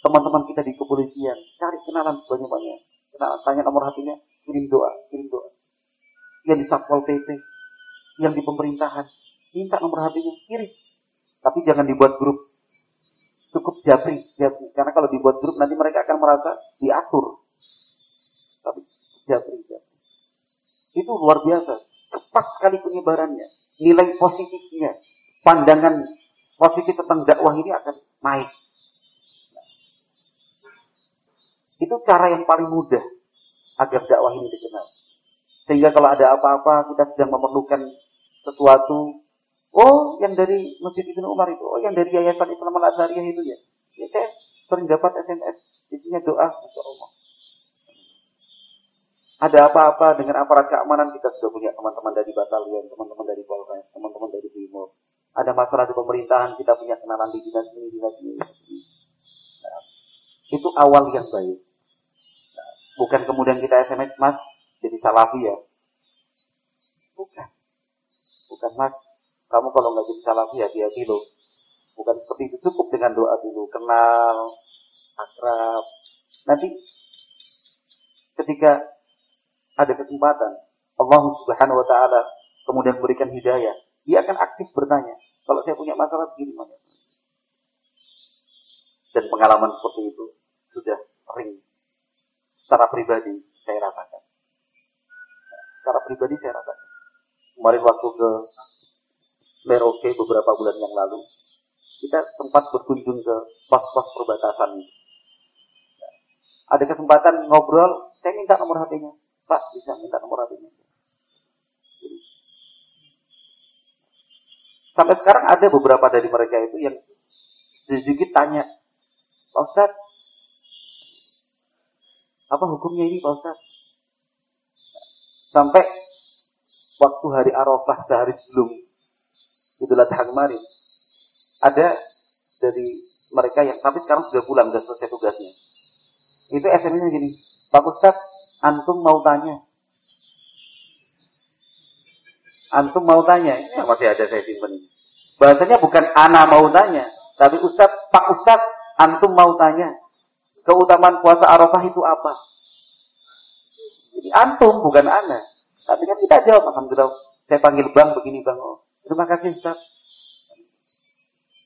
Teman-teman kita di kepolisian, cari kenalan sebanyak-banyak Nah, tanya nomor hatinya, kirim doa, kirim doa. Yang di Satpol PP, yang di pemerintahan, minta nomor hatinya, kirim. Tapi jangan dibuat grup. Cukup japri. Karena kalau dibuat grup nanti mereka akan merasa diatur. Tapi japri. Itu luar biasa. Cepat sekali penyebarannya. Nilai positifnya, pandangan positif tentang dakwah ini akan naik. Itu cara yang paling mudah agar dakwah ini dikenal. Sehingga kalau ada apa-apa kita sedang memerlukan sesuatu, oh yang dari Masjid Ibnu Umar itu, oh yang dari Yayasan Islam Al Azhariyah itu ya. Ya saya sering dapat SMS isinya doa, Masya Allah. Ada apa-apa dengan aparat keamanan kita sudah punya teman-teman dari batalion, teman-teman dari Polres, teman-teman dari Timur. Ada masalah di pemerintahan kita punya kenalan di dinas ini, dinas ini. Nah, itu awal yang baik. Bukan kemudian kita SMS, Mas, jadi salafi ya. Bukan. Bukan, Mas. Kamu kalau nggak jadi salafi, hati-hati loh. Bukan seperti itu. Cukup dengan doa dulu. Kenal, akrab. Nanti ketika ada kesempatan, Allah subhanahu wa ta'ala kemudian berikan hidayah. Dia akan aktif bertanya. Kalau saya punya masalah begini, mana? Dan pengalaman seperti itu sudah sering secara pribadi saya rasakan. Secara pribadi saya rasakan. Kemarin waktu ke Merauke beberapa bulan yang lalu, kita sempat berkunjung ke pos-pos perbatasan Ada kesempatan ngobrol, saya minta nomor HP-nya. Pak, bisa minta nomor HP-nya. Sampai sekarang ada beberapa dari mereka itu yang sedikit tanya, Pak Ustadz, apa hukumnya ini Pak Ustaz? Sampai waktu hari Arafah sehari sebelum Idul Adha kemarin ada dari mereka yang tapi sekarang sudah pulang sudah selesai tugasnya. Itu SMS-nya gini, Pak Ustaz, antum mau tanya. Antum mau tanya, ini masih ada saya simpan ini. Bahasanya bukan ana mau tanya, tapi Ustaz, Pak Ustaz, antum mau tanya keutamaan puasa Arafah itu apa? Jadi antum bukan anak. Tapi kan kita jawab, Alhamdulillah. Saya panggil bang begini bang. Oh, terima kasih Ustaz.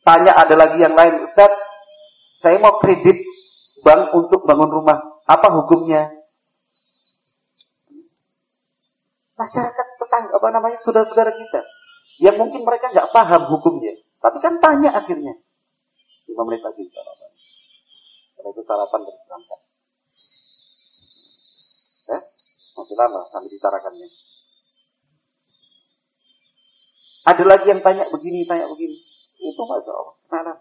Tanya ada lagi yang lain, Ustaz. Saya mau kredit bank untuk bangun rumah. Apa hukumnya? Masyarakat tetangga, apa namanya, saudara-saudara kita. Yang mungkin mereka nggak paham hukumnya. Tapi kan tanya akhirnya. Lima menit lagi. Karena itu sarapan terus berangkat. Ya? Masih lama sampai ditarakannya. Ada lagi yang tanya begini, tanya begini. Itu Masya Allah. Salah.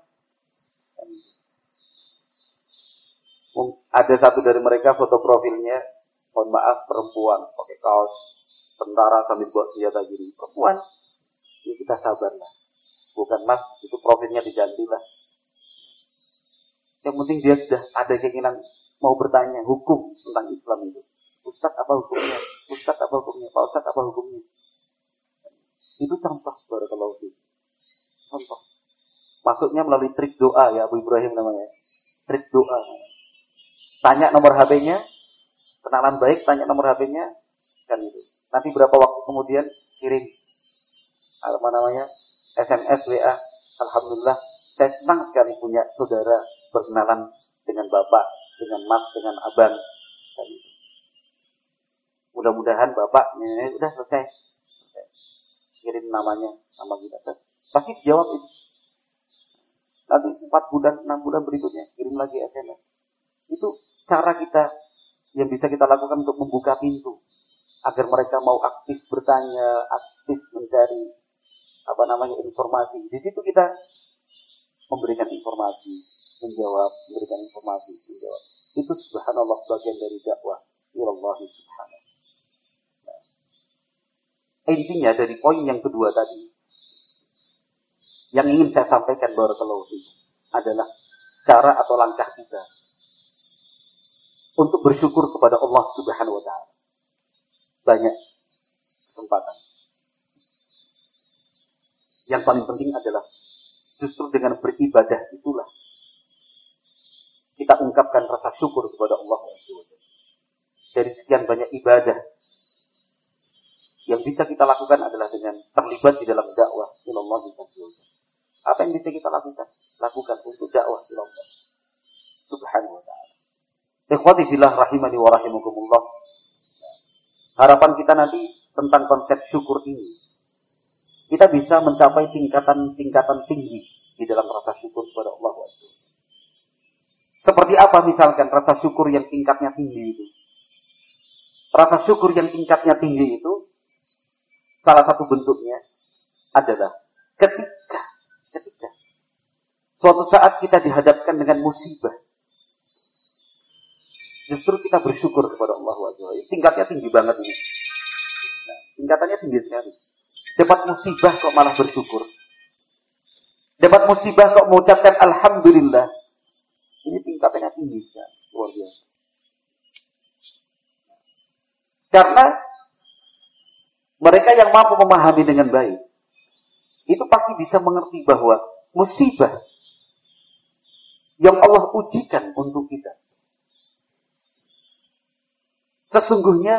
Ada satu dari mereka foto profilnya, mohon maaf perempuan, pakai kaos tentara sambil buat senjata gini. Perempuan, ini kita sabarlah. Bukan mas, itu profilnya diganti lah. Yang penting dia sudah ada keinginan mau bertanya hukum tentang Islam itu. Ustadz apa hukumnya? Ustadz apa hukumnya? Pak Ustadz apa hukumnya? Itu contoh barakallahu fi. Contoh. Masuknya melalui trik doa ya Abu Ibrahim namanya. Trik doa. Tanya nomor HP-nya, kenalan baik, tanya nomor HP-nya, kan itu. Nanti berapa waktu kemudian kirim apa namanya SMS WA. Alhamdulillah saya senang sekali punya saudara berkenalan dengan bapak, dengan mas, dengan abang. Kan itu. Mudah-mudahan bapaknya sudah selesai. Kirim namanya, nama kita. Pasti dijawab itu. Nanti empat bulan, enam bulan berikutnya kirim lagi SMS. Itu cara kita yang bisa kita lakukan untuk membuka pintu agar mereka mau aktif bertanya, aktif mencari apa namanya informasi. Di situ kita memberikan informasi, menjawab, memberikan informasi, menjawab. Itu subhanallah bagian dari dakwah ilallah subhanahu. Intinya dari poin yang kedua tadi, yang ingin saya sampaikan barakallahu adalah cara atau langkah kita untuk bersyukur kepada Allah Subhanahu wa taala. Banyak kesempatan. Yang paling penting adalah justru dengan beribadah itulah kita ungkapkan rasa syukur kepada Allah Dari sekian banyak ibadah yang bisa kita lakukan adalah dengan terlibat di dalam dakwah ilallah Apa yang bisa kita lakukan? Lakukan untuk dakwah ilallah subhanahu wa ta'ala. Ikhwati fillah rahimani wa rahimakumullah. Harapan kita nanti tentang konsep syukur ini. Kita bisa mencapai tingkatan-tingkatan tinggi di dalam rasa syukur kepada Allah Seperti apa misalkan rasa syukur yang tingkatnya tinggi itu? Rasa syukur yang tingkatnya tinggi itu salah satu bentuknya adalah ketika ketika suatu saat kita dihadapkan dengan musibah Justru kita bersyukur kepada Allah Wajah. Tingkatnya tinggi banget ini. Nah, tingkatannya tinggi sekali. Dapat musibah kok malah bersyukur. Dapat musibah kok mengucapkan Alhamdulillah. Ini tingkatannya tinggi sekali. Luar biasa. Karena mereka yang mampu memahami dengan baik, itu pasti bisa mengerti bahwa musibah yang Allah ujikan untuk kita sesungguhnya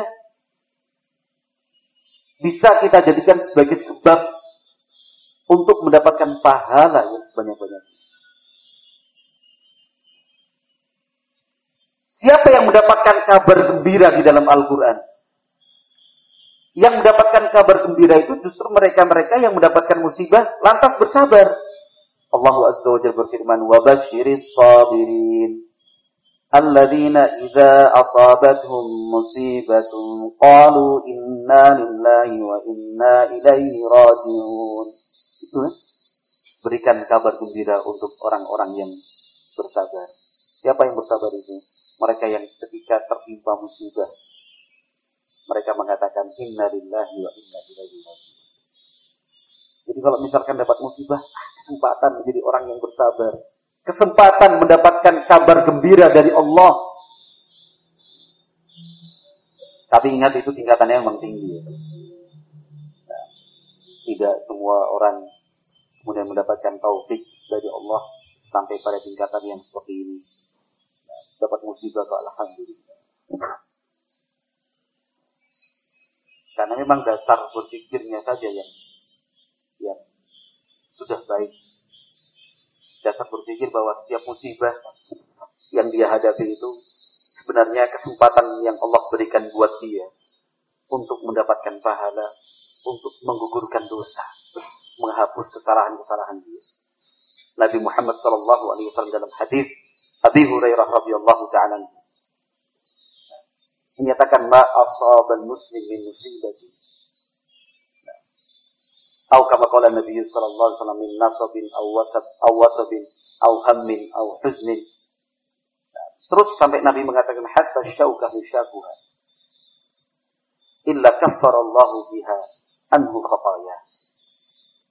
bisa kita jadikan sebagai sebab untuk mendapatkan pahala yang sebanyak-banyaknya. Siapa yang mendapatkan kabar gembira di dalam Al-Quran? Yang mendapatkan kabar gembira itu justru mereka-mereka yang mendapatkan musibah lantas bersabar. Allah Azza wa Jalla berfirman, وَبَشِّرِ sabirin الذين إذا أصابتهم مصيبة قالوا إنا لله وإنا إليه راجعون itu kan? berikan kabar gembira untuk orang-orang yang bersabar siapa yang bersabar itu mereka yang ketika tertimpa musibah mereka mengatakan inna lillahi wa inna ilaihi jadi kalau misalkan dapat musibah kesempatan menjadi orang yang bersabar kesempatan mendapatkan kabar gembira dari Allah. Tapi ingat itu tingkatannya memang tinggi. Nah, tidak semua orang kemudian mendapatkan taufik dari Allah sampai pada tingkatan yang seperti ini. Nah, dapat musibah ke Alhamdulillah. Karena memang dasar berpikirnya saja yang yang sudah baik dasar berpikir bahwa setiap musibah yang dia hadapi itu sebenarnya kesempatan yang Allah berikan buat dia untuk mendapatkan pahala, untuk menggugurkan dosa, menghapus kesalahan-kesalahan dia. Nabi Muhammad wasallam dalam hadis Abi Hurairah radhiyallahu taala menyatakan ma asabal muslim min musibati. Atau kama qala Nabi sallallahu alaihi wasallam min nasabin aw wasab aw wasabin aw hammin aw huznin. Terus sampai Nabi mengatakan hatta syaukahu syakuha illa kaffara Allah biha anhu khataya.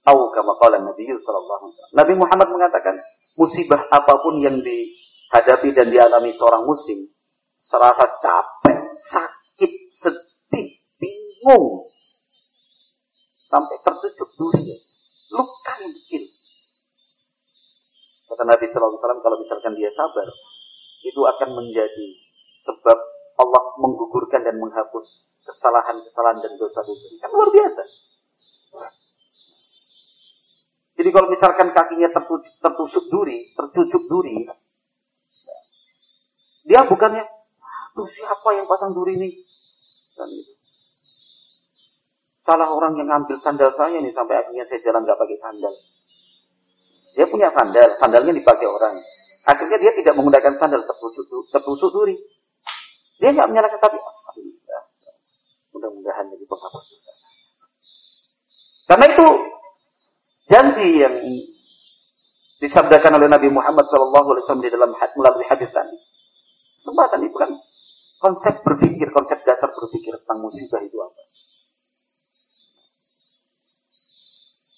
Atau kama qala Nabi sallallahu alaihi wasallam. Nabi Muhammad mengatakan musibah apa pun yang dihadapi dan dialami seorang muslim serasa capek, sakit, sedih, bingung sampai tertutup dunia. Luka yang kecil. Kata Nabi Sallallahu Alaihi kalau misalkan dia sabar, itu akan menjadi sebab Allah menggugurkan dan menghapus kesalahan-kesalahan dan dosa-dosa. Kan luar biasa. Jadi kalau misalkan kakinya tertusuk, tertusuk duri, tercucuk duri, dia bukannya, tuh siapa yang pasang duri ini? Dan itu. Salah orang yang ngambil sandal saya nih sampai akhirnya saya jalan nggak pakai sandal. Dia punya sandal, sandalnya dipakai orang. Akhirnya dia tidak menggunakan sandal tertusuk, duri. Dia nggak menyalahkan tapi mudah-mudahan jadi penghapus. Karena itu janji yang disabdakan oleh Nabi Muhammad SAW di dalam melalui hadis tadi. Kesempatan itu kan konsep berpikir, konsep dasar berpikir tentang musibah itu apa?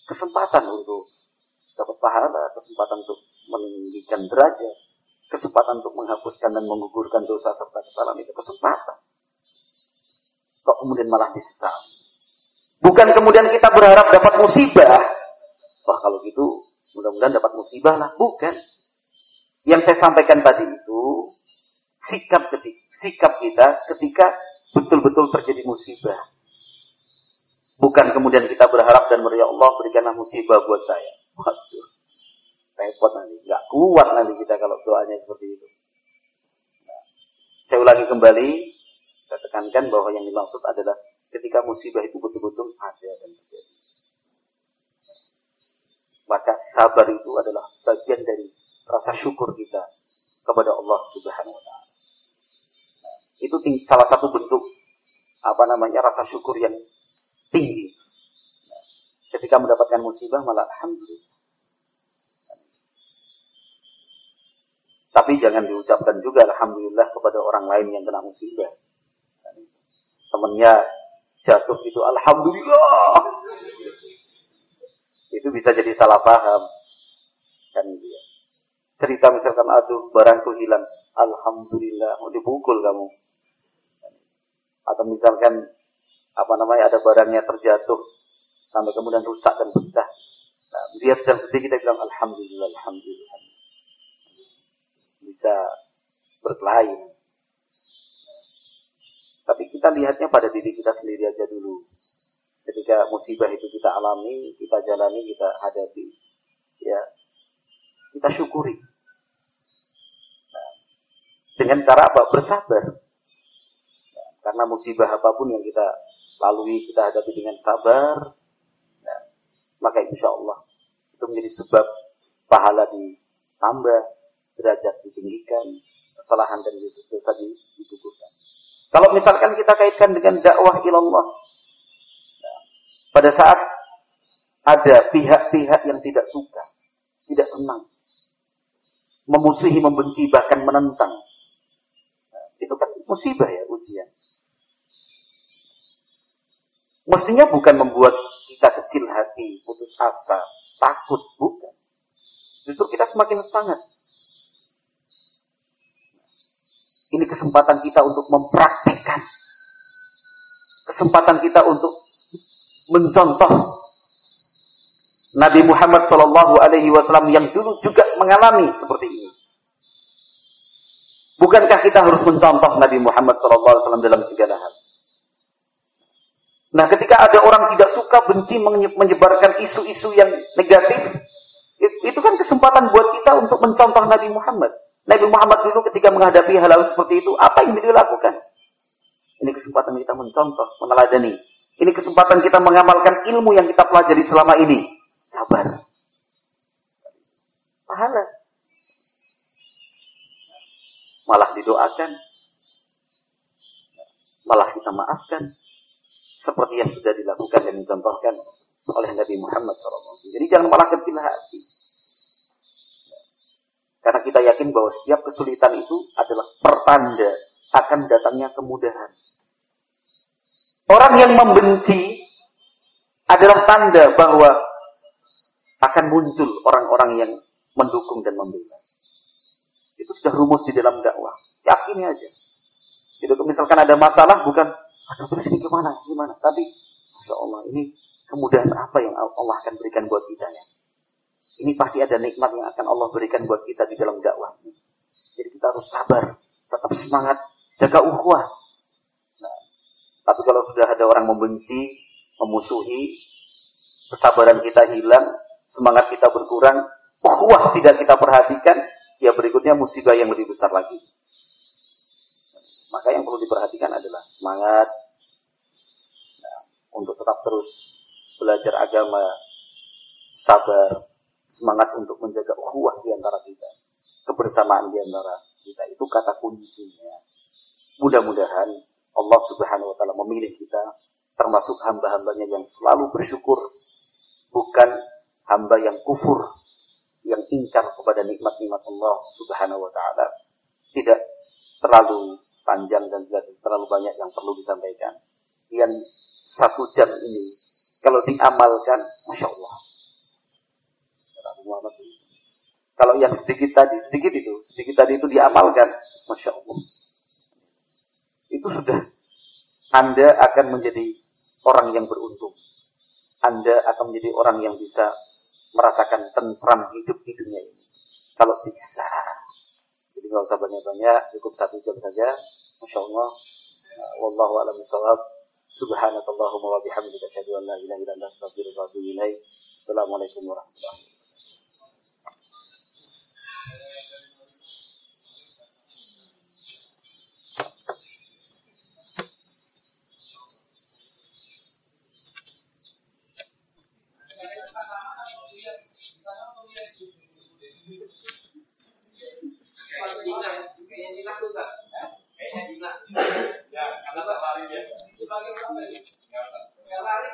Kesempatan untuk dapat pahala, kesempatan untuk meninggikan derajat, kesempatan untuk menghapuskan dan menggugurkan dosa serta kesalahan itu kesempatan. Kok kemudian malah disesali? Bukan kemudian kita berharap dapat musibah. Wah kalau gitu mudah-mudahan dapat musibah lah. Bukan. Yang saya sampaikan tadi itu sikap ketika, sikap kita ketika betul-betul terjadi musibah. Bukan kemudian kita berharap dan ya Allah berikanlah musibah buat saya. Waduh, repot nanti. Nggak kuat nanti kita kalau doanya seperti itu. Nah, saya ulangi kembali, saya tekankan bahwa yang dimaksud adalah ketika musibah itu betul-betul ada dan terjadi. Maka sabar itu adalah bagian dari rasa syukur kita kepada Allah Subhanahu wa taala. Nah, itu salah satu bentuk apa namanya rasa syukur yang. Ketika mendapatkan musibah malah alhamdulillah. Tapi jangan diucapkan juga alhamdulillah kepada orang lain yang kena musibah. Temannya jatuh itu alhamdulillah. Itu bisa jadi salah paham. Kan dia. Cerita misalkan aduh barangku hilang, alhamdulillah, mau dipukul kamu. Atau misalkan apa namanya ada barangnya terjatuh sampai kemudian rusak dan pecah. Nah, dia sedang sedih kita bilang alhamdulillah alhamdulillah. Bisa berkelahi. Tapi kita lihatnya pada diri kita sendiri aja dulu. Ketika musibah itu kita alami, kita jalani, kita hadapi, ya kita syukuri. Nah, dengan cara apa? Bersabar. Nah, karena musibah apa pun yang kita lalui kita hadapi dengan sabar, maka insya Allah itu menjadi sebab pahala ditambah, derajat ditinggikan, kesalahan dan dosa ditutupkan. Kalau misalkan kita kaitkan dengan dakwah ilallah, pada saat ada pihak-pihak yang tidak suka, tidak senang, memusuhi, membenci, bahkan menentang, nah, itu kan musibah ya, ujian. Mestinya bukan membuat kita kecil hati, putus asa, takut, bukan. Justru kita semakin sangat. Ini kesempatan kita untuk mempraktikkan. Kesempatan kita untuk mencontoh Nabi Muhammad Shallallahu Alaihi Wasallam yang dulu juga mengalami seperti ini. Bukankah kita harus mencontoh Nabi Muhammad Shallallahu Alaihi Wasallam dalam segala hal? Nah, ketika ada orang tidak suka, benci, menyebarkan isu-isu yang negatif, itu kan kesempatan buat kita untuk mencontoh Nabi Muhammad Nabi Muhammad dulu ketika menghadapi hal-hal seperti itu, apa yang beliau lakukan? Ini kesempatan kita mencontoh, meneladani. Ini kesempatan kita mengamalkan ilmu yang kita pelajari selama ini. Sabar. Pahala. Malah didoakan. Malah kita maafkan. Seperti yang sudah dilakukan dan dicontohkan oleh Nabi Muhammad SAW. Jadi jangan malah kecil hati. Karena kita yakin bahwa setiap kesulitan itu adalah pertanda akan datangnya kemudahan. Orang yang membenci adalah tanda bahwa akan muncul orang-orang yang mendukung dan membela. Itu sudah rumus di dalam dakwah. Yakini aja. Jadi misalkan ada masalah bukan, aduh terus ini gimana, gimana. Tapi, Masya Allah, ini kemudahan apa yang Allah akan berikan buat kita ya. Ini pasti ada nikmat yang akan Allah berikan buat kita di dalam dakwah. Jadi kita harus sabar, tetap semangat, jaga ukhuwah. Nah, tapi kalau sudah ada orang membenci, memusuhi, kesabaran kita hilang, semangat kita berkurang, ukhuwah tidak kita perhatikan, ya berikutnya musibah yang lebih besar lagi. Maka yang perlu diperhatikan adalah semangat nah, untuk tetap terus belajar agama, sabar, semangat untuk menjaga ukhuwah di antara kita, kebersamaan di antara kita. Itu kata kuncinya. Mudah-mudahan Allah Subhanahu wa taala memilih kita termasuk hamba-hambanya yang selalu bersyukur, bukan hamba yang kufur, yang ingkar kepada nikmat-nikmat Allah Subhanahu wa taala. Tidak terlalu panjang dan tidak terlalu banyak yang perlu disampaikan. Yang satu jam ini kalau diamalkan, masya Allah, Kalau yang sedikit tadi, sedikit itu, sedikit tadi itu diamalkan, masya Allah. Itu sudah Anda akan menjadi orang yang beruntung. Anda akan menjadi orang yang bisa merasakan tentram hidup di dunia ini. Kalau bisa. Jadi nggak usah banyak-banyak, cukup satu jam saja. Masya Allah. Wallahu a'lam bishawab. Subhanakallahumma wa bihamdika asyhadu an la ilaha illa anta astaghfiruka wa atubu ilaik. Assalamualaikum warahmatullahi wabarakatuh. Dina, ya. kayaknya Dina tuh enggak. Kayaknya Dina. Ya, karena tak lari dia. Sebagai sampai enggak lari